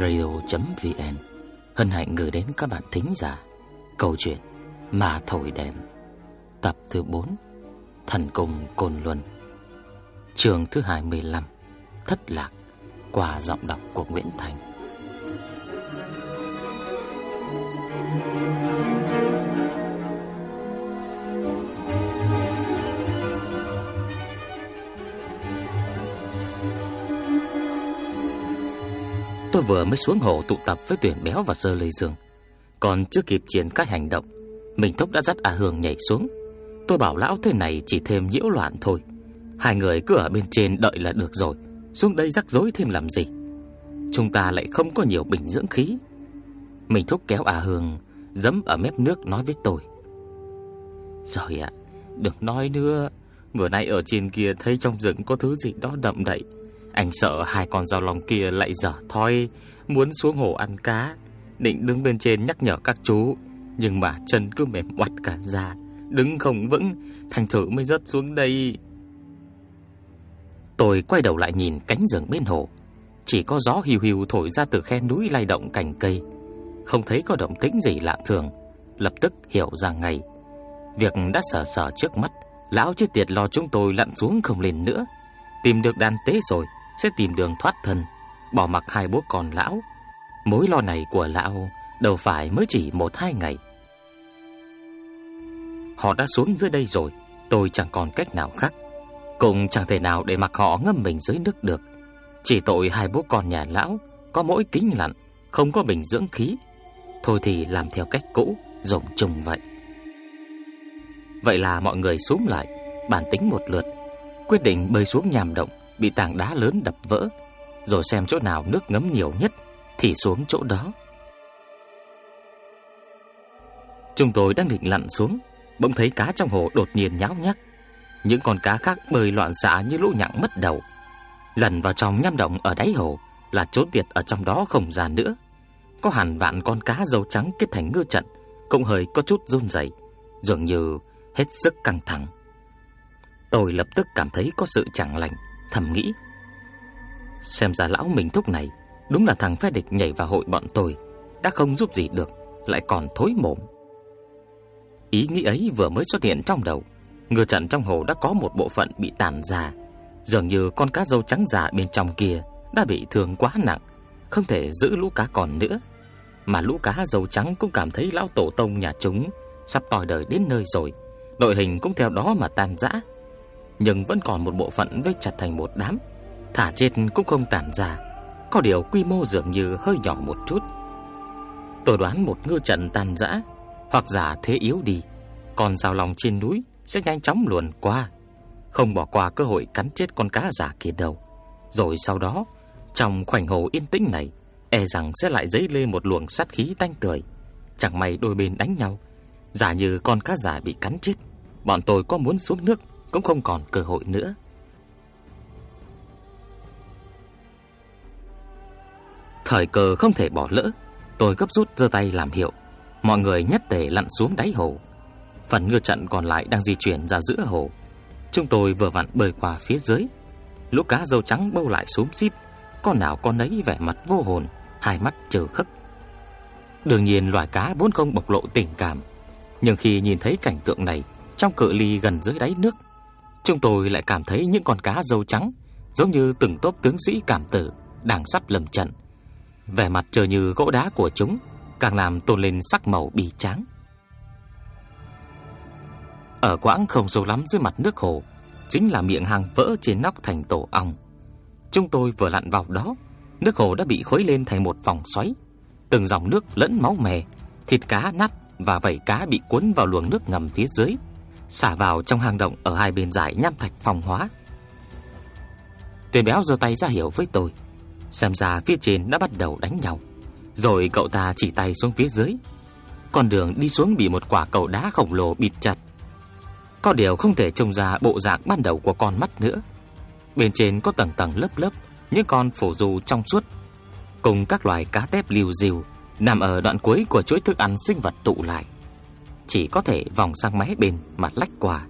radio.vn hân hạnh gửi đến các bạn thính giả câu chuyện Mà Thổi Đèn, tập thứ 4 Thần Cùng Côn Luân. Trường thứ 25 Thất Lạc, qua giọng đọc của Nguyễn Thành. Tôi vừa mới xuống hồ tụ tập với tuyển béo và sơ lê dương. Còn chưa kịp triển khai hành động, Mình thúc đã dắt A Hương nhảy xuống. Tôi bảo lão thế này chỉ thêm nhiễu loạn thôi. Hai người cứ ở bên trên đợi là được rồi, Xuống đây rắc rối thêm làm gì? Chúng ta lại không có nhiều bình dưỡng khí. Mình thúc kéo A Hương Dấm ở mép nước nói với tôi. Rồi ạ, Đừng nói nữa. Vừa nay ở trên kia thấy trong rừng có thứ gì đó đậm đậy anh sợ hai con dao lòng kia lại dở thói Muốn xuống hồ ăn cá. Định đứng bên trên nhắc nhở các chú, Nhưng mà chân cứ mềm oặt cả ra Đứng không vững, Thành thử mới rớt xuống đây. Tôi quay đầu lại nhìn cánh rừng bên hồ. Chỉ có gió hiu hiu thổi ra từ khe núi lay động cành cây. Không thấy có động tĩnh gì lạ thường. Lập tức hiểu ra ngay. Việc đã sợ sợ trước mắt, Lão chết tiệt lo chúng tôi lặn xuống không lên nữa. Tìm được đàn tế rồi sẽ tìm đường thoát thân, bỏ mặc hai bố con lão. Mối lo này của lão đâu phải mới chỉ một hai ngày. Họ đã xuống dưới đây rồi, tôi chẳng còn cách nào khác. Cũng chẳng thể nào để mặc họ ngâm mình dưới nước được. Chỉ tội hai bố con nhà lão có mỗi kính lặn, không có bình dưỡng khí. Thôi thì làm theo cách cũ, rộng chung vậy. Vậy là mọi người xuống lại, bản tính một lượt, quyết định bơi xuống nhàm động bị tảng đá lớn đập vỡ, rồi xem chỗ nào nước ngấm nhiều nhất thì xuống chỗ đó. Chúng tôi đang định lặn xuống, bỗng thấy cá trong hồ đột nhiên nháo nhác. Những con cá khác bơi loạn xạ như lũ nhặng mất đầu. Lần vào trong nham động ở đáy hồ là chốn tiệt ở trong đó không ra nữa. Có hẳn vạn con cá dầu trắng kết thành ngư trận, cũng hơi có chút run rẩy, dường như hết sức căng thẳng. Tôi lập tức cảm thấy có sự chẳng lành, thầm nghĩ. Xem ra lão mình Thúc này đúng là thằng phe địch nhảy vào hội bọn tôi, đã không giúp gì được, lại còn thối mồm. Ý nghĩ ấy vừa mới xuất hiện trong đầu, ngư trận trong hồ đã có một bộ phận bị tàn ra, dường như con cá râu trắng già bên trong kia đã bị thương quá nặng, không thể giữ lũ cá còn nữa. Mà lũ cá râu trắng cũng cảm thấy lão tổ tông nhà chúng sắp tòi đời đến nơi rồi, đội hình cũng theo đó mà tan rã nhưng vẫn còn một bộ phận vây chặt thành một đám, thả chết cũng không tản ra, có điều quy mô dường như hơi nhỏ một chút. Tôi đoán một ngư trận tàn rã, hoặc giả thế yếu đi, còn rào lòng trên núi sẽ nhanh chóng luồn qua, không bỏ qua cơ hội cắn chết con cá giả kia đâu. Rồi sau đó, trong khoảnh hồ yên tĩnh này, e rằng sẽ lại dấy lên một luồng sát khí tanh tưởi. Chẳng may đôi bên đánh nhau, giả như con cá giả bị cắn chết, bọn tôi có muốn xuống nước cũng không còn cơ hội nữa. Thời cơ không thể bỏ lỡ, tôi gấp rút giơ tay làm hiệu, mọi người nhất tề lặn xuống đáy hồ. Phần ngư trận còn lại đang di chuyển ra giữa hồ. Chúng tôi vừa vặn bơi qua phía dưới. Lũ cá dâu trắng bâu lại xúm xít, con nào con nấy vẻ mặt vô hồn, hai mắt trừ khắc. Đương nhiên loài cá vốn không bộc lộ tình cảm, nhưng khi nhìn thấy cảnh tượng này trong cự ly gần dưới đáy nước, Chúng tôi lại cảm thấy những con cá dâu trắng giống như từng tốp tướng sĩ cảm tử đang sắp lầm trận. Vẻ mặt chờ như gỗ đá của chúng càng làm tôn lên sắc màu bì tráng. Ở quãng không sâu lắm dưới mặt nước hồ, chính là miệng hang vỡ trên nóc thành tổ ong. Chúng tôi vừa lặn vào đó, nước hồ đã bị khuấy lên thành một vòng xoáy. Từng dòng nước lẫn máu mè, thịt cá nát và vảy cá bị cuốn vào luồng nước ngầm phía dưới xả vào trong hang động ở hai bên dải nham thạch phòng hóa. Tuyền béo giơ tay ra hiểu với tôi, xem ra phía trên đã bắt đầu đánh nhau. Rồi cậu ta chỉ tay xuống phía dưới. Con đường đi xuống bị một quả cầu đá khổng lồ bịt chặt. Có điều không thể trông ra bộ dạng ban đầu của con mắt nữa. Bên trên có tầng tầng lớp lớp những con phổ du trong suốt cùng các loài cá tép liều diều nằm ở đoạn cuối của chuỗi thức ăn sinh vật tụ lại chỉ có thể vòng sang máy bên mà lách qua.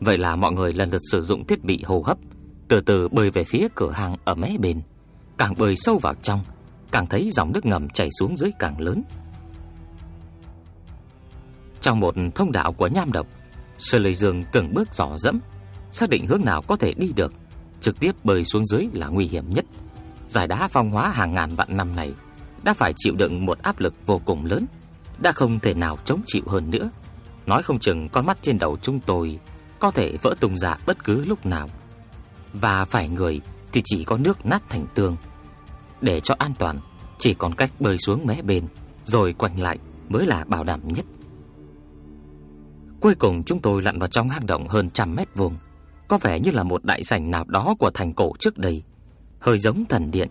Vậy là mọi người lần lượt sử dụng thiết bị hô hấp, từ từ bơi về phía cửa hàng ở mé bên. Càng bơi sâu vào trong, càng thấy dòng nước ngầm chảy xuống dưới càng lớn. Trong một thông đạo của nham độc, Sơ Lê Dương từng bước dò dẫm, xác định hướng nào có thể đi được, trực tiếp bơi xuống dưới là nguy hiểm nhất. Giải đá phong hóa hàng ngàn vạn năm này đã phải chịu đựng một áp lực vô cùng lớn, đã không thể nào chống chịu hơn nữa. Nói không chừng con mắt trên đầu chúng tôi có thể vỡ tung ra bất cứ lúc nào. Và phải người thì chỉ có nước nát thành tương. Để cho an toàn, chỉ còn cách bơi xuống mé bên rồi quanh lại mới là bảo đảm nhất. Cuối cùng chúng tôi lặn vào trong hang động hơn trăm mét vuông, có vẻ như là một đại sảnh nào đó của thành cổ trước đây, hơi giống thần điện.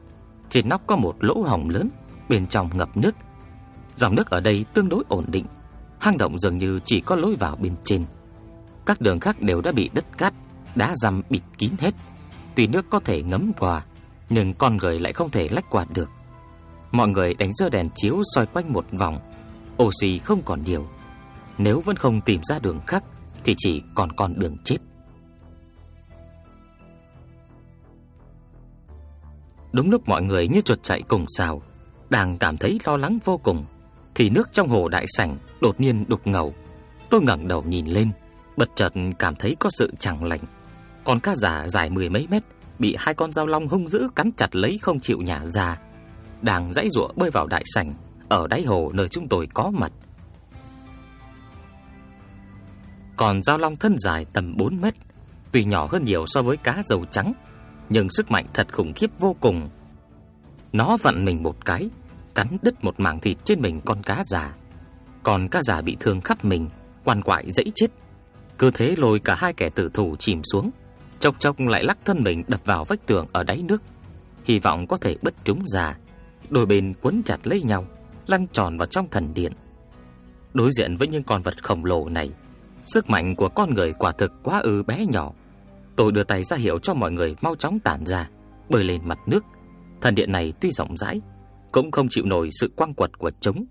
Trên nóc có một lỗ hổng lớn, bên trong ngập nước. Dòng nước ở đây tương đối ổn định, hang động dường như chỉ có lối vào bên trên. Các đường khác đều đã bị đất cát, đá răm bịt kín hết. Tuy nước có thể ngấm qua, nhưng con người lại không thể lách qua được. Mọi người đánh dơ đèn chiếu soi quanh một vòng, oxy không còn nhiều. Nếu vẫn không tìm ra đường khác thì chỉ còn con đường chết. Đúng lúc mọi người như chuột chạy cùng sào, đang cảm thấy lo lắng vô cùng, thì nước trong hồ đại sảnh đột nhiên đục ngầu. Tôi ngẩng đầu nhìn lên, bất chợt cảm thấy có sự chẳng lành. Con cá giả dài mười mấy mét bị hai con dao long hung dữ cắn chặt lấy không chịu nhả ra, đang dãy giụa bơi vào đại sảnh ở đáy hồ nơi chúng tôi có mặt. Còn dao long thân dài tầm 4 mét, tuy nhỏ hơn nhiều so với cá dầu trắng, nhưng sức mạnh thật khủng khiếp vô cùng. Nó vặn mình một cái, cắn đứt một mảng thịt trên mình con cá già. Còn cá già bị thương khắp mình, quan quại dãy chết. Cứ thế lôi cả hai kẻ tử thủ chìm xuống, chốc chốc lại lắc thân mình đập vào vách tường ở đáy nước, hy vọng có thể bứt chúng ra. Đôi bên quấn chặt lấy nhau, lăn tròn vào trong thần điện. Đối diện với những con vật khổng lồ này, sức mạnh của con người quả thực quá ư bé nhỏ. Tôi đưa tay ra hiệu cho mọi người mau chóng tản ra, bơi lên mặt nước. Thần điện này tuy rộng rãi, cũng không chịu nổi sự quăng quật của chúng.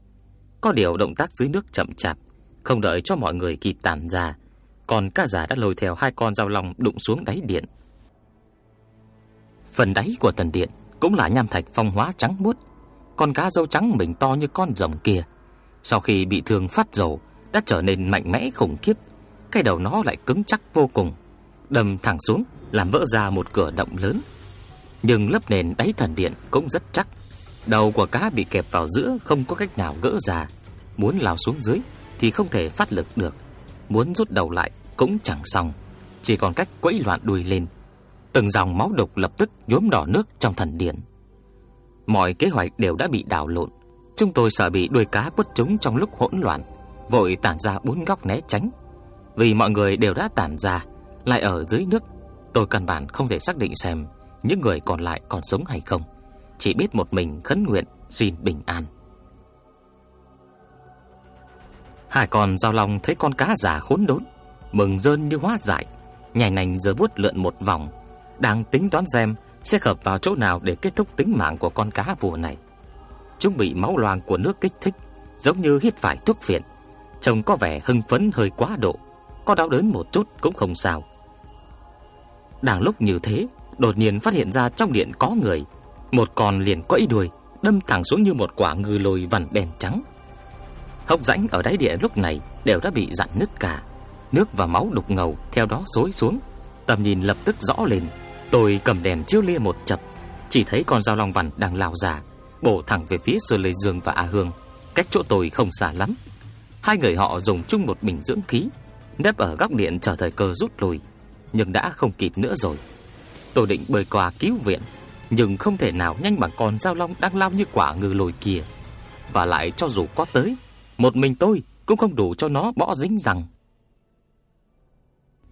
Có điều động tác dưới nước chậm chạp, không đợi cho mọi người kịp tản ra, còn ca giả đã lôi theo hai con dao long đụng xuống đáy điện. Phần đáy của thần điện cũng là nham thạch phong hóa trắng muốt. Con cá dâu trắng mình to như con rồng kia, sau khi bị thương phát dầu đã trở nên mạnh mẽ khủng khiếp, cái đầu nó lại cứng chắc vô cùng, đâm thẳng xuống làm vỡ ra một cửa động lớn. Nhưng lớp nền đáy thần điện cũng rất chắc. Đầu của cá bị kẹp vào giữa không có cách nào gỡ ra, muốn lao xuống dưới thì không thể phát lực được, muốn rút đầu lại cũng chẳng xong, chỉ còn cách quẫy loạn đuôi lên. Từng dòng máu đục lập tức nhuốm đỏ nước trong thần điện. Mọi kế hoạch đều đã bị đảo lộn, chúng tôi sợ bị đuôi cá quất trúng trong lúc hỗn loạn, vội tản ra bốn góc né tránh. Vì mọi người đều đã tản ra, lại ở dưới nước, tôi căn bản không thể xác định xem những người còn lại còn sống hay không. Chỉ biết một mình khấn nguyện xin bình an. Hai con giao long thấy con cá già khốn đốn, mừng rơn như hóa giải, nhảy nành giờ vuốt lượn một vòng, đang tính toán xem sẽ khập vào chỗ nào để kết thúc tính mạng của con cá vùa này. Chúng bị máu loang của nước kích thích, giống như hít phải thuốc phiện, trông có vẻ hưng phấn hơi quá độ, có đau đớn một chút cũng không sao. Đang lúc như thế, đột nhiên phát hiện ra trong điện có người, một con liền quẫy đuôi, đâm thẳng xuống như một quả ngư lôi vằn đen trắng. Hốc rãnh ở đáy địa lúc này đều đã bị dạn nứt cả, nước và máu đục ngầu theo đó xối xuống, tầm nhìn lập tức rõ lên. Tôi cầm đèn chiếu lia một chập, chỉ thấy con dao long vằn đang lao ra, bổ thẳng về phía Sơ Lê Dương và A Hương, cách chỗ tôi không xa lắm. Hai người họ dùng chung một bình dưỡng khí, nép ở góc điện chờ thời cơ rút lui, nhưng đã không kịp nữa rồi. Tôi định bơi qua cứu viện, nhưng không thể nào nhanh bằng con dao long đang lao như quả ngư lồi kia. Và lại cho dù có tới, một mình tôi cũng không đủ cho nó bỏ dính rằng.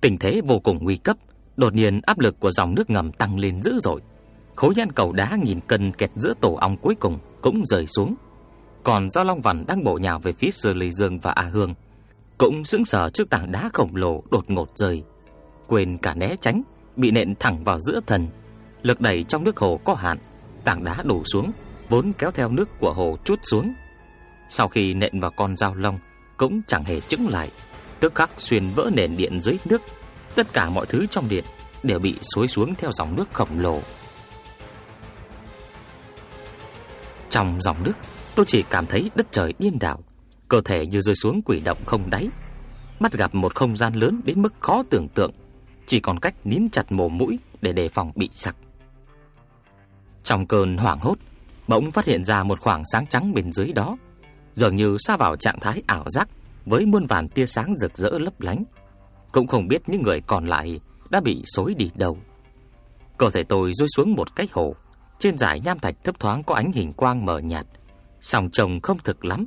Tình thế vô cùng nguy cấp, đột nhiên áp lực của dòng nước ngầm tăng lên dữ dội. Khối nhan cầu đá nghìn cân kẹt giữa tổ ong cuối cùng cũng rơi xuống. Còn Giao Long Vằn đang bổ nhào về phía Sư Lê Dương và A Hương, cũng sững sờ trước tảng đá khổng lồ đột ngột rơi. Quên cả né tránh, bị nện thẳng vào giữa thần. Lực đẩy trong nước hồ có hạn, tảng đá đổ xuống, vốn kéo theo nước của hồ chút xuống. Sau khi nện vào con dao long, cũng chẳng hề chững lại, tức khắc xuyên vỡ nền điện dưới nước. Tất cả mọi thứ trong điện đều bị xối xuống theo dòng nước khổng lồ. Trong dòng nước, tôi chỉ cảm thấy đất trời điên đảo, cơ thể như rơi xuống quỷ động không đáy. Bắt gặp một không gian lớn đến mức khó tưởng tượng, chỉ còn cách nín chặt mồm mũi để đề phòng bị sặc. Trong cơn hoảng hốt, bỗng phát hiện ra một khoảng sáng trắng bên dưới đó, dường như xa vào trạng thái ảo giác với muôn vàn tia sáng rực rỡ lấp lánh. Cũng không biết những người còn lại đã bị xối đi đâu. Cơ thể tôi rơi xuống một cái hồ, trên dải nham thạch thấp thoáng có ánh hình quang mờ nhạt, sòng trồng không thực lắm.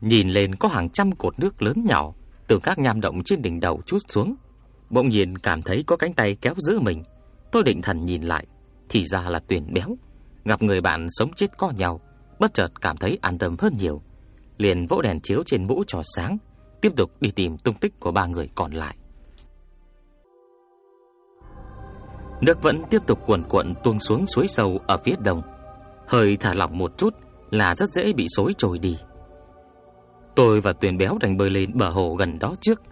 Nhìn lên có hàng trăm cột nước lớn nhỏ từ các nham động trên đỉnh đầu chút xuống. Bỗng nhiên cảm thấy có cánh tay kéo giữ mình. Tôi định thần nhìn lại, thì ra là Tuyền Béo. Gặp người bạn sống chết có nhau, bất chợt cảm thấy an tâm hơn nhiều. Liền vỗ đèn chiếu trên mũ cho sáng, tiếp tục đi tìm tung tích của ba người còn lại. Nước vẫn tiếp tục cuồn cuộn tuôn xuống suối sâu ở phía đông. Hơi thả lỏng một chút là rất dễ bị xối trôi đi. Tôi và Tuyền Béo đành bơi lên bờ hồ gần đó trước,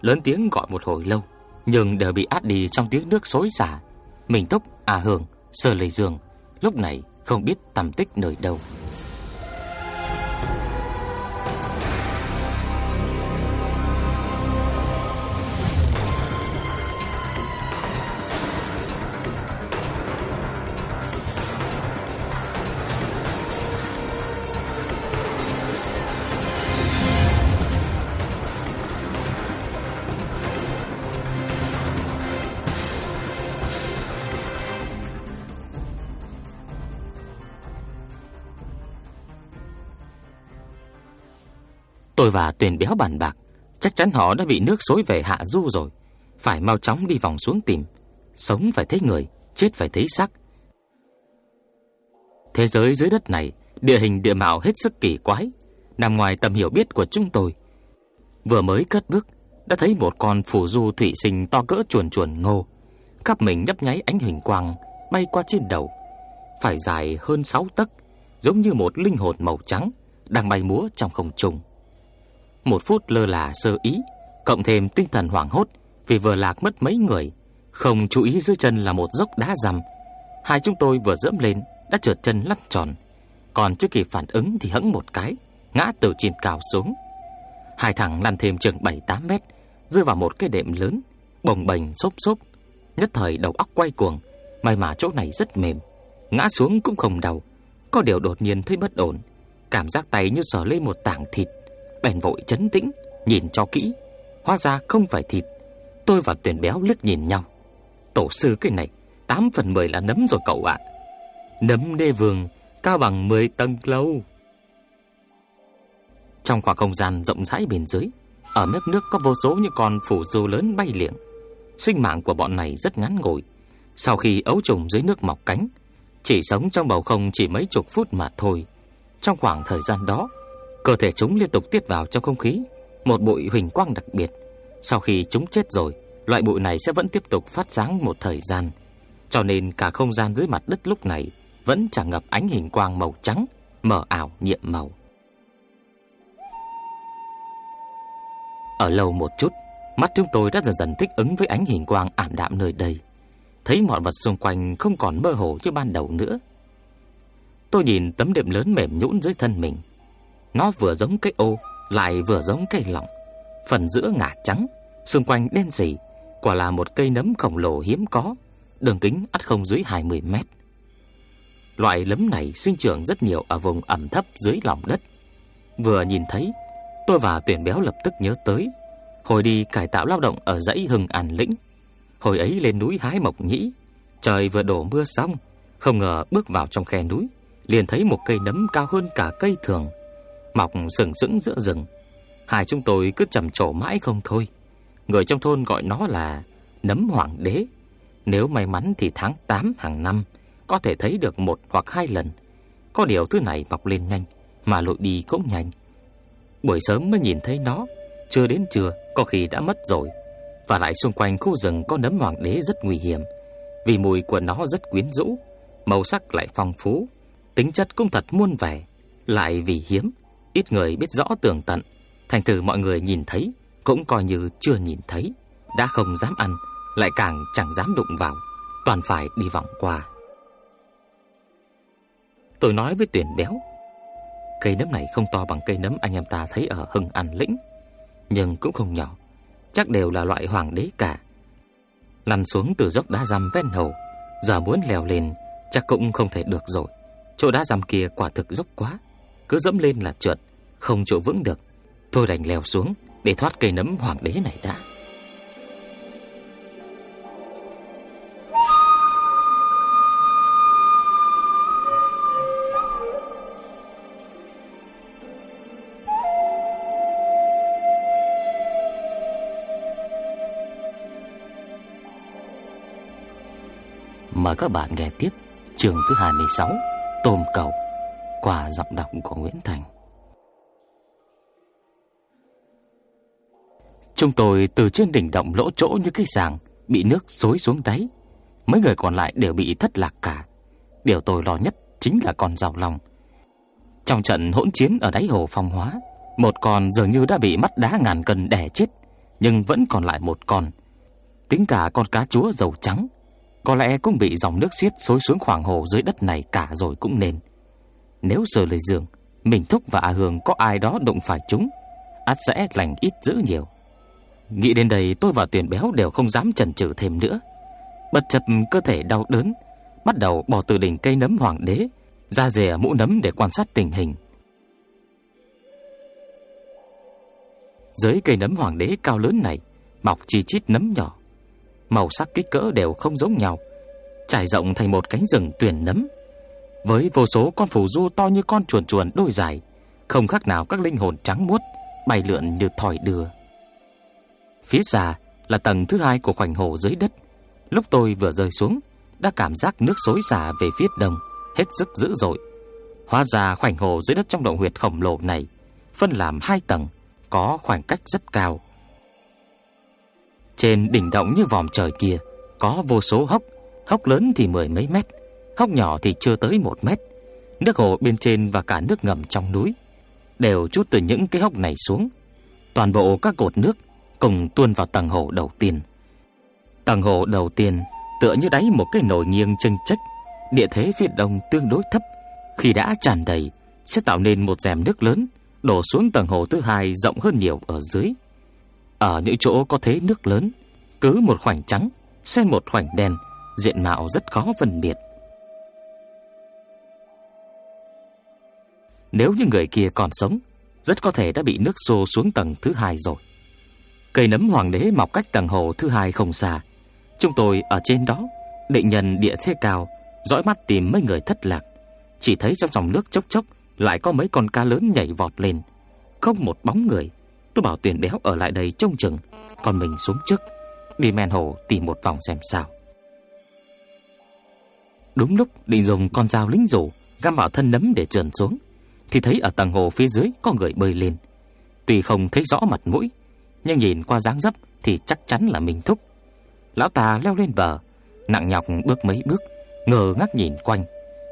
lớn tiếng gọi một hồi lâu, nhưng đều bị át đi trong tiếng nước xối xả. Mình tốc à hưởng Sơ Lê Dương lúc này không biết tầm tích nơi đâu. Tôi và Tuyền béo bàn bạc, chắc chắn họ đã bị nước xối về hạ du rồi, phải mau chóng đi vòng xuống tìm, sống phải thấy người, chết phải thấy xác. Thế giới dưới đất này, địa hình địa mạo hết sức kỳ quái, nằm ngoài tầm hiểu biết của chúng tôi. Vừa mới cất bước, đã thấy một con phù du thủy sinh to cỡ chuồn chuồn ngô, khắp mình nhấp nháy ánh hình quang bay qua trên đầu, phải dài hơn 6 tấc, giống như một linh hồn màu trắng đang bay múa trong không trung. Một phút lơ là sơ ý, cộng thêm tinh thần hoảng hốt vì vừa lạc mất mấy người, không chú ý dưới chân là một dốc đá rằm. Hai chúng tôi vừa dẫm lên đã trượt chân lăn tròn, còn chưa kịp phản ứng thì hững một cái, ngã từ trên cao xuống. Hai thằng lăn thêm chừng 7-8 mét, rơi vào một cái đệm lớn, bồng bềnh xốp xốp, nhất thời đầu óc quay cuồng, may mà chỗ này rất mềm, ngã xuống cũng không đau, có điều đột nhiên thấy bất ổn, cảm giác tay như sờ lên một tảng thịt bèn vội chấn tĩnh, nhìn cho kỹ, hóa ra không phải thịt. Tôi và Tuyển Béo liếc nhìn nhau. Tổ sư cái này, 8 phần 10 là nấm rồi cậu ạ. Nấm đê vườn, cao bằng 10 tầng lâu. Trong khoảng không gian rộng rãi bên dưới, ở mép nước có vô số những con phủ du lớn bay liệng. Sinh mạng của bọn này rất ngắn ngủi. Sau khi ấu trùng dưới nước mọc cánh, chỉ sống trong bầu không chỉ mấy chục phút mà thôi. Trong khoảng thời gian đó, Cơ thể chúng liên tục tiết vào trong không khí một bụi huỳnh quang đặc biệt. Sau khi chúng chết rồi, loại bụi này sẽ vẫn tiếp tục phát sáng một thời gian. Cho nên cả không gian dưới mặt đất lúc này vẫn tràn ngập ánh hình quang màu trắng, mờ ảo nhiệm màu. Ở lâu một chút, mắt chúng tôi đã dần dần thích ứng với ánh hình quang ảm đạm nơi đây. Thấy mọi vật xung quanh không còn mơ hồ như ban đầu nữa. Tôi nhìn tấm đệm lớn mềm nhũn dưới thân mình, nó vừa giống cây ô, lại vừa giống cây lỏng Phần giữa ngả trắng, xung quanh đen sì, quả là một cây nấm khổng lồ hiếm có, đường kính ắt không dưới 20 mét. Loại nấm này sinh trưởng rất nhiều ở vùng ẩm thấp dưới lòng đất. Vừa nhìn thấy, tôi và tuyển béo lập tức nhớ tới hồi đi cải tạo lao động ở dãy hừng An Lĩnh. Hồi ấy lên núi hái mộc nhĩ, trời vừa đổ mưa xong, không ngờ bước vào trong khe núi, liền thấy một cây nấm cao hơn cả cây thường, mọc sừng sững giữa rừng. Hai chúng tôi cứ trầm trồ mãi không thôi. Người trong thôn gọi nó là nấm hoàng đế. Nếu may mắn thì tháng 8 hàng năm có thể thấy được một hoặc hai lần. Có điều thứ này mọc lên nhanh mà lội đi cũng nhanh. Buổi sớm mới nhìn thấy nó, chưa đến trưa có khi đã mất rồi. Và lại xung quanh khu rừng có nấm hoàng đế rất nguy hiểm, vì mùi của nó rất quyến rũ, màu sắc lại phong phú, tính chất cũng thật muôn vẻ, lại vì hiếm ít người biết rõ tường tận, thành thử mọi người nhìn thấy cũng coi như chưa nhìn thấy, đã không dám ăn, lại càng chẳng dám đụng vào, toàn phải đi vòng qua. Tôi nói với Tuyển Béo, Cây nấm này không to bằng cây nấm anh em ta thấy ở Hưng An Lĩnh, nhưng cũng không nhỏ, chắc đều là loại hoàng đế cả. Lăn xuống từ dốc đá răm ven hồ, giờ muốn leo lên chắc cũng không thể được rồi. Chỗ đá răm kia quả thực dốc quá, cứ dẫm lên là trượt, không chỗ vững được. Tôi đành leo xuống, để thoát cây nấm hoàng đế này đã. Mời các bạn nghe tiếp chương thứ 26 Tôm cầu, qua giọng đọc của Nguyễn Thành. Chúng tôi từ trên đỉnh động lỗ chỗ như cái sàng bị nước xối xuống đáy. Mấy người còn lại đều bị thất lạc cả. Điều tôi lo nhất chính là con rào lòng Trong trận hỗn chiến ở đáy hồ phong hóa, một con dường như đã bị mắt đá ngàn cân đè chết, nhưng vẫn còn lại một con. Tính cả con cá chúa dầu trắng có lẽ cũng bị dòng nước xiết xối xuống khoảng hồ dưới đất này cả rồi cũng nên. Nếu sờ lời giường, mình thúc và A Hương có ai đó đụng phải chúng, át sẽ lành ít dữ nhiều. Nghĩ đến đây tôi và tuyển béo đều không dám chần chừ thêm nữa. Bất chấp cơ thể đau đớn, bắt đầu bỏ từ đỉnh cây nấm hoàng đế ra rìa mũ nấm để quan sát tình hình. Dưới cây nấm hoàng đế cao lớn này, mọc chi chít nấm nhỏ màu sắc kích cỡ đều không giống nhau, trải rộng thành một cánh rừng tuyển nấm. Với vô số con phù du to như con chuồn chuồn đôi dài, không khác nào các linh hồn trắng muốt bay lượn như thỏi đưa. Phía xa là tầng thứ hai của khoảnh hồ dưới đất. Lúc tôi vừa rơi xuống, đã cảm giác nước xối xả về phía đông, hết sức dữ dội. Hóa ra khoảnh hồ dưới đất trong động huyệt khổng lồ này phân làm hai tầng, có khoảng cách rất cao. Trên đỉnh động như vòm trời kia Có vô số hốc Hốc lớn thì mười mấy mét Hốc nhỏ thì chưa tới một mét Nước hồ bên trên và cả nước ngầm trong núi Đều chút từ những cái hốc này xuống Toàn bộ các cột nước Cùng tuôn vào tầng hồ đầu tiên Tầng hồ đầu tiên Tựa như đáy một cái nồi nghiêng chân chách, Địa thế phía đông tương đối thấp Khi đã tràn đầy Sẽ tạo nên một rèm nước lớn Đổ xuống tầng hồ thứ hai rộng hơn nhiều ở dưới ở những chỗ có thế nước lớn, cứ một khoảnh trắng, xen một khoảnh đen, diện mạo rất khó phân biệt. Nếu như người kia còn sống, rất có thể đã bị nước xô xuống tầng thứ hai rồi. Cây nấm hoàng đế mọc cách tầng hồ thứ hai không xa. Chúng tôi ở trên đó, định nhân địa thế cao, dõi mắt tìm mấy người thất lạc. Chỉ thấy trong dòng nước chốc chốc lại có mấy con cá lớn nhảy vọt lên, không một bóng người. Tôi bảo tuyển béo ở lại đây trông chừng Còn mình xuống trước Đi men hồ tìm một vòng xem sao Đúng lúc định dùng con dao lính rủ Găm vào thân nấm để trườn xuống Thì thấy ở tầng hồ phía dưới có người bơi lên Tuy không thấy rõ mặt mũi nhưng nhìn qua dáng dấp Thì chắc chắn là Minh thúc Lão ta leo lên bờ, Nặng nhọc bước mấy bước Ngờ ngác nhìn quanh,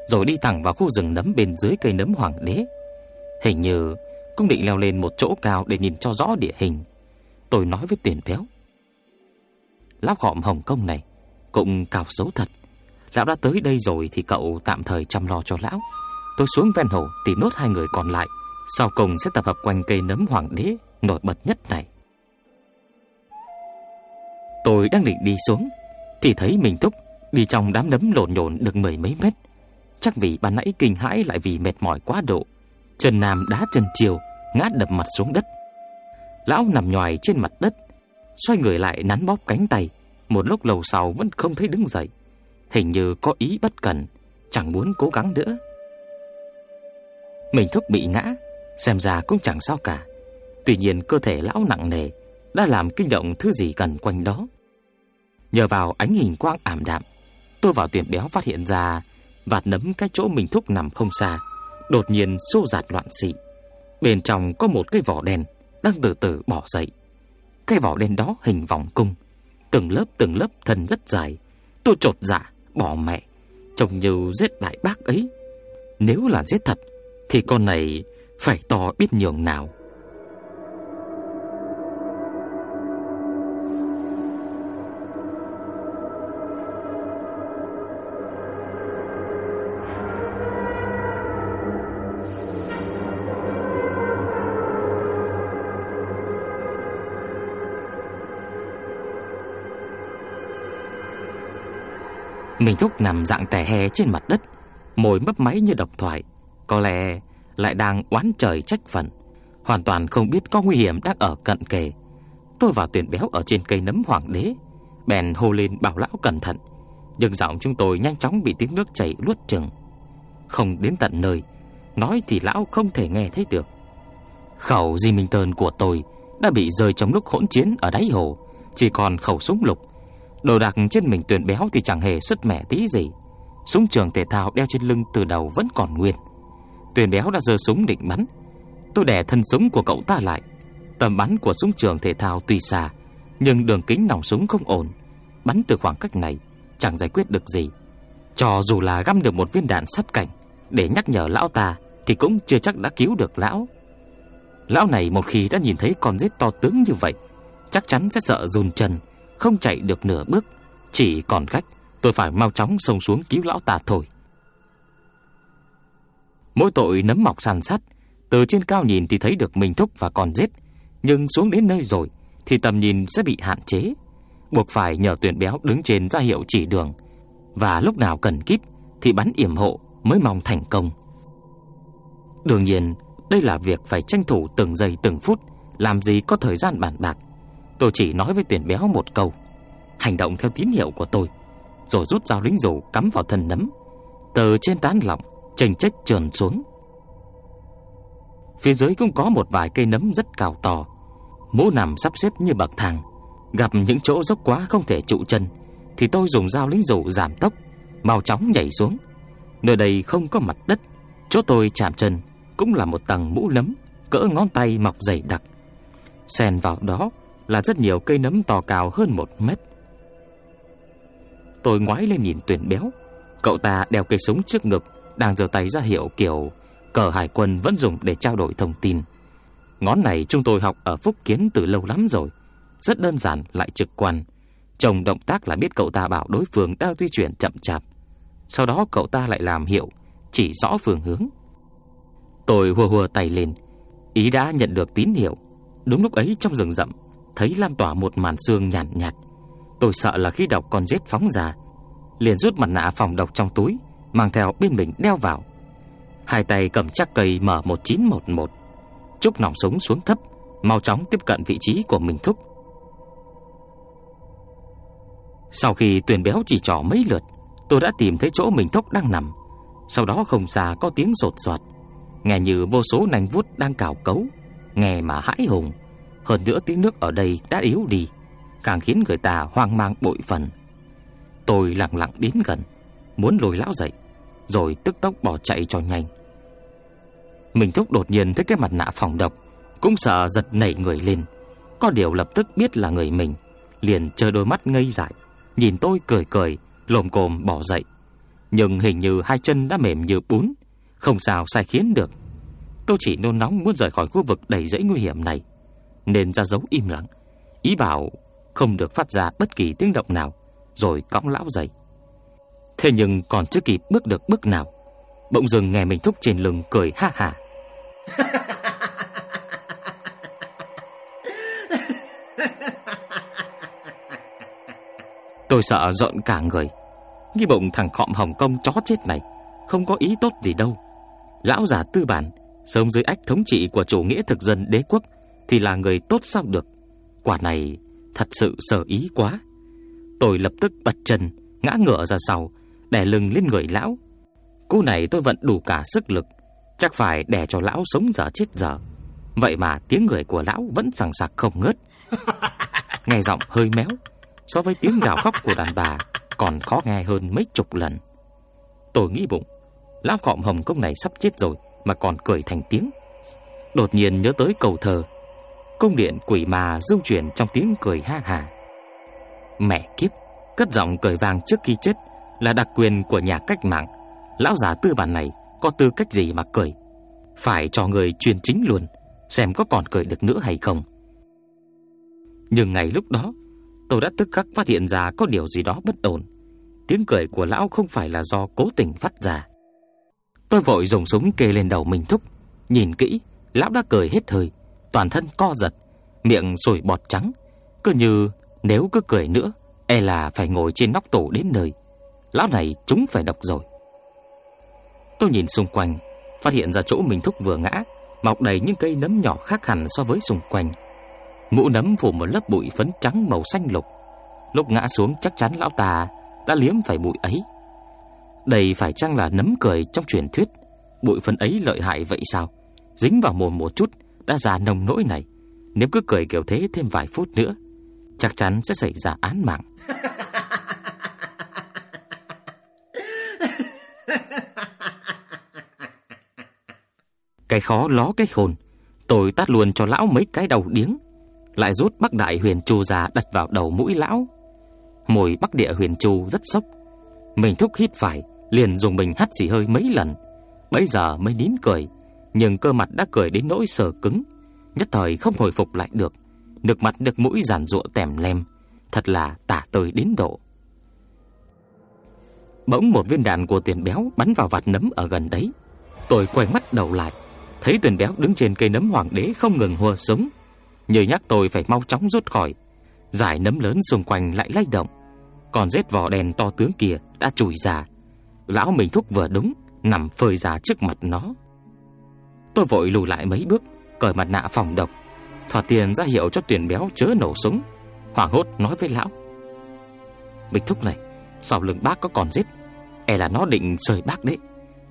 Rồi đi thẳng vào khu rừng nấm bên dưới cây nấm hoàng đế Hình như cũng định leo lên một chỗ cao để nhìn cho rõ địa hình. Tôi nói với tiền béo. Lão khọm Hồng Kông này, cũng cao xấu thật. Lão đã tới đây rồi thì cậu tạm thời chăm lo cho lão. Tôi xuống ven hồ tìm nốt hai người còn lại. Sau cùng sẽ tập hợp quanh cây nấm hoàng đế nổi bật nhất này. Tôi đang định đi xuống thì thấy mình Túc đi trong đám nấm lộn nhộn được mười mấy mét. Chắc vì ban nãy kinh hãi lại vì mệt mỏi quá độ. Trần Nam đá chân chiều ngã đập mặt xuống đất. Lão nằm nhòi trên mặt đất, xoay người lại nắn bóp cánh tay, một lúc lâu sau vẫn không thấy đứng dậy. Hình như có ý bất cần, chẳng muốn cố gắng nữa. Mình thúc bị ngã, xem ra cũng chẳng sao cả. Tuy nhiên cơ thể lão nặng nề đã làm kinh động thứ gì gần quanh đó. Nhờ vào ánh hình quang ảm đạm, tôi vào tiệm béo phát hiện ra vạt nấm cái chỗ mình thúc nằm không xa, đột nhiên xô giạt loạn xị. Bên trong có một cái vỏ đen đang từ từ bỏ dậy. Cái vỏ đen đó hình vòng cung, từng lớp từng lớp thân rất dài. Tôi trột dạ, bỏ mẹ, trông như giết đại bác ấy. Nếu là giết thật, thì con này phải to biết nhường nào. Mình thúc nằm dạng tẻ hè trên mặt đất, môi mấp máy như độc thoại, có lẽ lại đang oán trời trách phận, hoàn toàn không biết có nguy hiểm đang ở cận kề. Tôi vào tuyển béo ở trên cây nấm hoàng đế, bèn hô lên bảo lão cẩn thận, nhưng giọng chúng tôi nhanh chóng bị tiếng nước chảy luốt chừng. Không đến tận nơi, nói thì lão không thể nghe thấy được. Khẩu Di Minh Tơn của tôi đã bị rơi trong lúc hỗn chiến ở đáy hồ, chỉ còn khẩu súng lục. Đồ đạc trên mình tuyển béo thì chẳng hề sứt mẻ tí gì. Súng trường thể thao đeo trên lưng từ đầu vẫn còn nguyên. Tuyển béo đã giơ súng định bắn. Tôi đè thân súng của cậu ta lại. Tầm bắn của súng trường thể thao tuy xa, nhưng đường kính nòng súng không ổn. Bắn từ khoảng cách này chẳng giải quyết được gì. Cho dù là găm được một viên đạn sắt cảnh để nhắc nhở lão ta thì cũng chưa chắc đã cứu được lão. Lão này một khi đã nhìn thấy con rết to tướng như vậy, chắc chắn sẽ sợ run chân, không chạy được nửa bước. Chỉ còn cách, tôi phải mau chóng xông xuống cứu lão ta thôi. Mỗi tội nấm mọc sàn sắt, từ trên cao nhìn thì thấy được mình thúc và còn giết nhưng xuống đến nơi rồi thì tầm nhìn sẽ bị hạn chế, buộc phải nhờ tuyển béo đứng trên ra hiệu chỉ đường, và lúc nào cần kíp thì bắn yểm hộ mới mong thành công. Đương nhiên, đây là việc phải tranh thủ từng giây từng phút, làm gì có thời gian bàn bạc. Tôi chỉ nói với tuyển béo một câu, hành động theo tín hiệu của tôi, rồi rút dao lính rủ cắm vào thân nấm, từ trên tán lọng Trình chách trườn xuống. Phía dưới cũng có một vài cây nấm rất cao to, mũ nằm sắp xếp như bậc thang. Gặp những chỗ dốc quá không thể trụ chân, thì tôi dùng dao lính rủ giảm tốc, mau chóng nhảy xuống. Nơi đây không có mặt đất, chỗ tôi chạm chân cũng là một tầng mũ nấm cỡ ngón tay mọc dày đặc. Xen vào đó là rất nhiều cây nấm to cao hơn một mét. Tôi ngoái lên nhìn tuyển béo, cậu ta đeo cây súng trước ngực, đang giơ tay ra hiệu kiểu cờ hải quân vẫn dùng để trao đổi thông tin. Ngón này chúng tôi học ở Phúc Kiến từ lâu lắm rồi, rất đơn giản lại trực quan. Chồng động tác là biết cậu ta bảo đối phương đang di chuyển chậm chạp. Sau đó cậu ta lại làm hiệu, chỉ rõ phương hướng. Tôi hùa hùa tay lên, ý đã nhận được tín hiệu. Đúng lúc ấy trong rừng rậm, thấy lan tỏa một màn sương nhàn nhạt, nhạt. Tôi sợ là khi độc con giết phóng ra, liền rút mặt nạ phòng độc trong túi, mang theo bên mình đeo vào. Hai tay cầm chắc cây M1911, chúc nòng súng xuống thấp, mau chóng tiếp cận vị trí của mình thúc. Sau khi tuyển béo chỉ trỏ mấy lượt, tôi đã tìm thấy chỗ mình thúc đang nằm. Sau đó không xa có tiếng rột soạt, nghe như vô số nành vuốt đang cào cấu, nghe mà hãi hùng. Hơn nữa tiếng nước ở đây đã yếu đi, càng khiến người ta hoang mang bội phần. Tôi lặng lặng đến gần, muốn lôi lão dậy, rồi tức tốc bỏ chạy cho nhanh. Mình thúc đột nhiên thấy cái mặt nạ phòng độc, cũng sợ giật nảy người lên. Có điều lập tức biết là người mình, liền chờ đôi mắt ngây dại, nhìn tôi cười cười, lồm cồm bỏ dậy. Nhưng hình như hai chân đã mềm như bún, không sao sai khiến được. Tôi chỉ nôn nóng muốn rời khỏi khu vực đầy rẫy nguy hiểm này, nên ra dấu im lặng, ý bảo không được phát ra bất kỳ tiếng động nào, rồi cõng lão dậy. Thế nhưng còn chưa kịp bước được bước nào, bỗng dừng nghe mình thúc trên lưng cười ha ha. Tôi sợ rộn cả người, nghi bụng thằng khọm Hồng Kông chó chết này không có ý tốt gì đâu. Lão già tư bản, sống dưới ách thống trị của chủ nghĩa thực dân đế quốc thì là người tốt sao được. Quả này thật sự sở ý quá. Tôi lập tức bật chân, ngã ngửa ra sau, đè lưng lên người lão. Cú này tôi vận đủ cả sức lực, chắc phải đè cho lão sống dở chết dở. Vậy mà tiếng người của lão vẫn sằng sặc không ngớt. Nghe giọng hơi méo, so với tiếng gào khóc của đàn bà còn khó nghe hơn mấy chục lần. Tôi nghĩ bụng, lão cọm hồng công này sắp chết rồi mà còn cười thành tiếng. Đột nhiên nhớ tới cầu thờ, cung điện quỷ mà rung chuyển trong tiếng cười ha hà. Mẹ kiếp, cất giọng cười vang trước khi chết là đặc quyền của nhà cách mạng. Lão già tư bản này có tư cách gì mà cười? Phải cho người truyền chính luôn, xem có còn cười được nữa hay không. Nhưng ngày lúc đó, tôi đã tức khắc phát hiện ra có điều gì đó bất ổn. Tiếng cười của lão không phải là do cố tình phát ra. Tôi vội dùng súng kê lên đầu mình thúc, nhìn kỹ, lão đã cười hết hơi, toàn thân co giật, miệng sủi bọt trắng, cứ như nếu cứ cười nữa, e là phải ngồi trên nóc tổ đến nơi. Lão này chúng phải độc rồi. Tôi nhìn xung quanh Phát hiện ra chỗ mình thúc vừa ngã Mọc đầy những cây nấm nhỏ khác hẳn so với xung quanh. Mũ nấm phủ một lớp bụi phấn trắng màu xanh lục. Lúc ngã xuống chắc chắn lão ta Đã liếm phải bụi ấy. Đây phải chăng là nấm cười trong truyền thuyết? Bụi phấn ấy lợi hại vậy sao? Dính vào mồm một chút đã già nồng nỗi này. Nếu cứ cười kiểu thế thêm vài phút nữa, Chắc chắn sẽ xảy ra án mạng. Cái khó ló cái khôn, Tôi tát luôn cho lão mấy cái đầu điếng. Lại rút bắc đại huyền chu ra đặt vào đầu mũi lão. Mùi bắc địa huyền chu rất sốc. Mình thúc hít phải, Liền dùng mình hắt xì hơi mấy lần. Bây giờ mới nín cười. Nhưng cơ mặt đã cười đến nỗi sờ cứng. Nhất thời không hồi phục lại được. Nước mặt được mũi giản rụa tèm lem. Thật là tả tơi đến độ. Bỗng một viên đạn của tiền béo bắn vào vạt nấm ở gần đấy. Tôi quay mắt đầu lại. Thấy tiền béo đứng trên cây nấm hoàng đế không ngừng hùa súng. Nhờ nhắc tôi phải mau chóng rút khỏi. Giải nấm lớn xung quanh lại lay động. Còn rết vỏ đèn to tướng kia đã chùi ra. Lão mình thúc vừa đúng, Nằm phơi ra trước mặt nó. Tôi vội lùi lại mấy bước, Cởi mặt nạ phòng độc Thỏa tiền ra hiệu cho tuyển béo chớ nổ súng, hoảng hốt nói với lão. Mình thúc này, Sau lưng bác có còn giết? E là nó định rời bác đấy.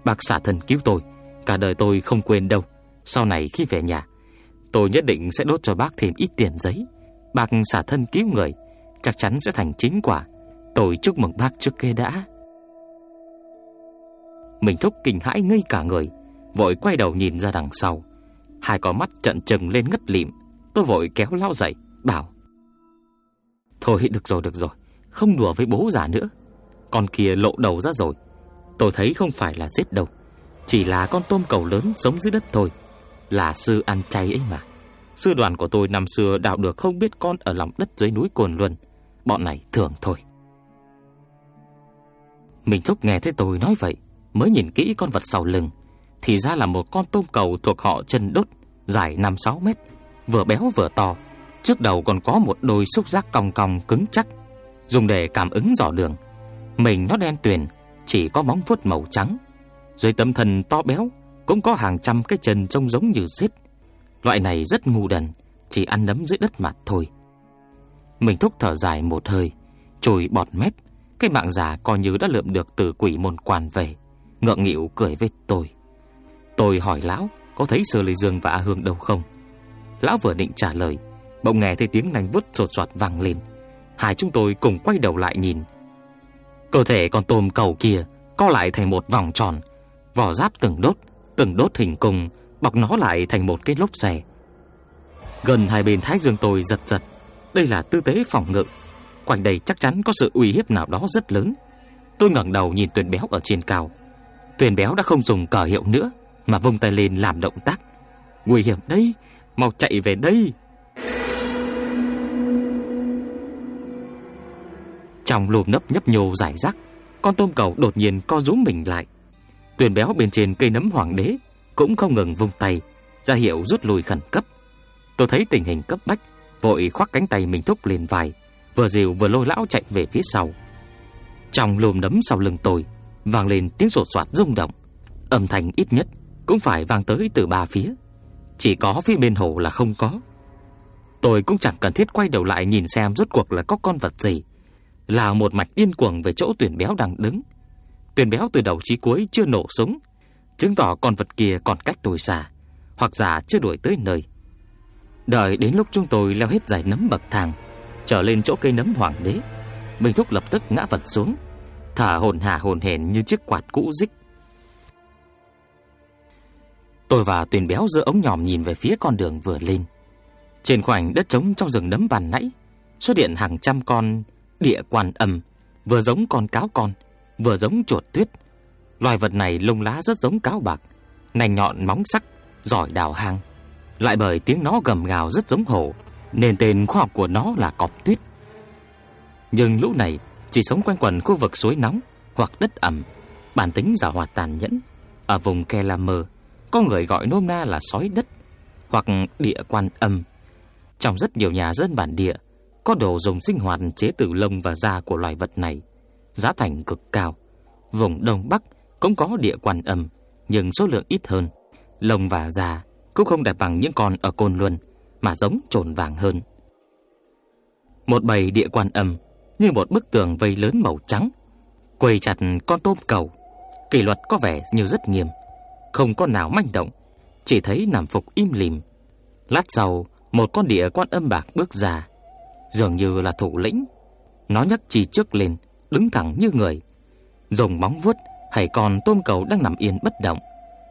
Bác xả thân cứu tôi, Cả đời tôi không quên đâu. Sau này khi về nhà, Tôi nhất định sẽ đốt cho bác thêm ít tiền giấy. Bác xả thân cứu người, Chắc chắn sẽ thành chính quả. Tôi chúc mừng bác trước kia đã. Mình thúc kinh hãi ngây cả người. Vội quay đầu nhìn ra đằng sau. Hai con mắt trận trừng lên ngất lịm. Tôi vội kéo lao dậy Bảo, Thôi, được rồi được rồi, Không đùa với bố già nữa. Con kia lộ đầu ra rồi. Tôi thấy không phải là giết đâu, chỉ là con tôm cầu lớn sống dưới đất thôi. Là sư ăn chay ấy mà. Sư đoàn của tôi năm xưa đào được không biết con ở lòng đất dưới núi Cồn Luân. Bọn này thường thôi. Mình thúc nghe thấy tôi nói vậy, Mới nhìn kỹ con vật sau lưng. Thì ra là một con tôm cầu thuộc họ chân đốt Dài 5-6 mét Vừa béo vừa to Trước đầu còn có một đôi xúc giác cong cong cứng chắc Dùng để cảm ứng dò đường Mình nó đen tuyền Chỉ có móng vuốt màu trắng dưới tấm thân to béo cũng có hàng trăm cái chân trông giống như rết. Loại này rất ngu đần, chỉ ăn nấm dưới đất mặt thôi. Mình thúc thở dài một hơi, Chùi bọt mép, cái mạng già coi như đã lượm được từ quỷ môn quan về, ngượng nghịu cười với tôi. Tôi hỏi lão có thấy Sơ Lê Dương và A Hương đâu không? Lão vừa định trả lời, bỗng nghe thấy tiếng nành vút sột soạt vang lên. Hai chúng tôi cùng quay đầu lại nhìn. Cơ thể con tôm cầu kia co lại thành một vòng tròn, vỏ giáp từng đốt, từng đốt hình cung bọc nó lại thành một cái lốp xe. Gần hai bên thái dương tôi giật giật, đây là tư thế phòng ngự, quanh đây chắc chắn có sự uy hiếp nào đó rất lớn. Tôi ngẩng đầu nhìn Tuyền Béo ở trên cao. Tuyền Béo đã không dùng cờ hiệu nữa mà vung tay lên làm động tác. Nguy hiểm đấy mau chạy về đây. Trong lùm nấp nhấp nhô giải rác, con tôm cầu đột nhiên co rúm mình lại. Tuyền béo bên trên cây nấm hoàng đế cũng không ngừng vung tay, ra hiệu rút lui khẩn cấp. Tôi thấy tình hình cấp bách, vội khoác cánh tay mình thúc lên vai, vừa dìu vừa lôi lão chạy về phía sau. Trong lùm nấm sau lưng tôi, vang lên tiếng sột soạt rung động, âm thanh ít nhất cũng phải vang tới từ ba phía. Chỉ có phía bên hồ là không có. Tôi cũng chẳng cần thiết quay đầu lại nhìn xem rốt cuộc là có con vật gì. Là một mạch điên cuồng về chỗ tuyển béo đang đứng. tuyển béo từ đầu chí cuối chưa nổ súng, chứng tỏ con vật kia còn cách tôi xa, hoặc giả chưa đuổi tới nơi. Đợi đến lúc chúng tôi leo hết dải nấm bậc thang, trở lên chỗ cây nấm hoàng đế, Minh Thúc lập tức ngã vật xuống, thả hồn hả hồn hển như chiếc quạt cũ rích. Tôi và Tuyền béo giữa ống nhòm nhìn về phía con đường vừa lên. Trên khoảnh đất trống trong rừng nấm bàn nãy, xuất hiện hàng trăm con địa quan âm, vừa giống con cáo con, vừa giống chuột tuyết. Loài vật này lông lá rất giống cáo bạc, nành nhọn móng sắc, giỏi đào hang. Lại bởi tiếng nó gầm gào rất giống hổ, nên tên khoa học của nó là cọp tuyết. Nhưng lũ này chỉ sống quanh quẩn khu vực suối nóng hoặc đất ẩm, bản tính giàu hoạt tàn nhẫn. Ở vùng Kelamer, có người gọi nôm na là sói đất hoặc địa quan âm. Trong rất nhiều nhà dân bản địa, có đồ dùng sinh hoạt chế từ lông và da của loài vật này giá thành cực cao. Vùng Đông Bắc cũng có địa quan âm, nhưng số lượng ít hơn. Lông và da cũng không đẹp bằng những con ở Côn Luân, mà giống trồn vàng hơn. Một bầy địa quan âm như một bức tường vây lớn màu trắng, quầy chặt con tôm cầu. Kỷ luật có vẻ như rất nghiêm, không con nào manh động, chỉ thấy nằm phục im lìm. Lát sau, một con địa quan âm bạc bước ra, dường như là thủ lĩnh. Nó nhấc chỉ trước lên, đứng thẳng như người, dùng móng vuốt hãy con tôm cầu đang nằm yên bất động,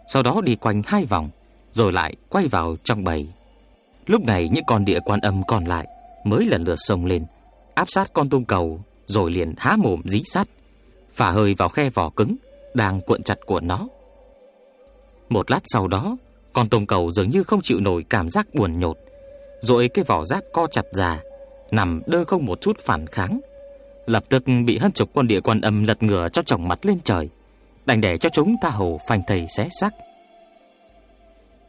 sau đó đi quanh hai vòng, rồi lại quay vào trong bầy. Lúc này những con địa quan âm còn lại mới lần lượt xông lên, áp sát con tôm cầu, rồi liền há mồm dí sát, phả hơi vào khe vỏ cứng đang cuộn chặt của nó. Một lát sau đó, con tôm cầu dường như không chịu nổi cảm giác buồn nhột, rồi cái vỏ giáp co chặt ra, nằm đơ không một chút phản kháng. Lập tức bị hơn chục con địa quan âm lật ngửa cho chồng mặt lên trời, đành để cho chúng ta hồ phanh thầy xé xác.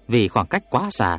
Vì khoảng cách quá xa,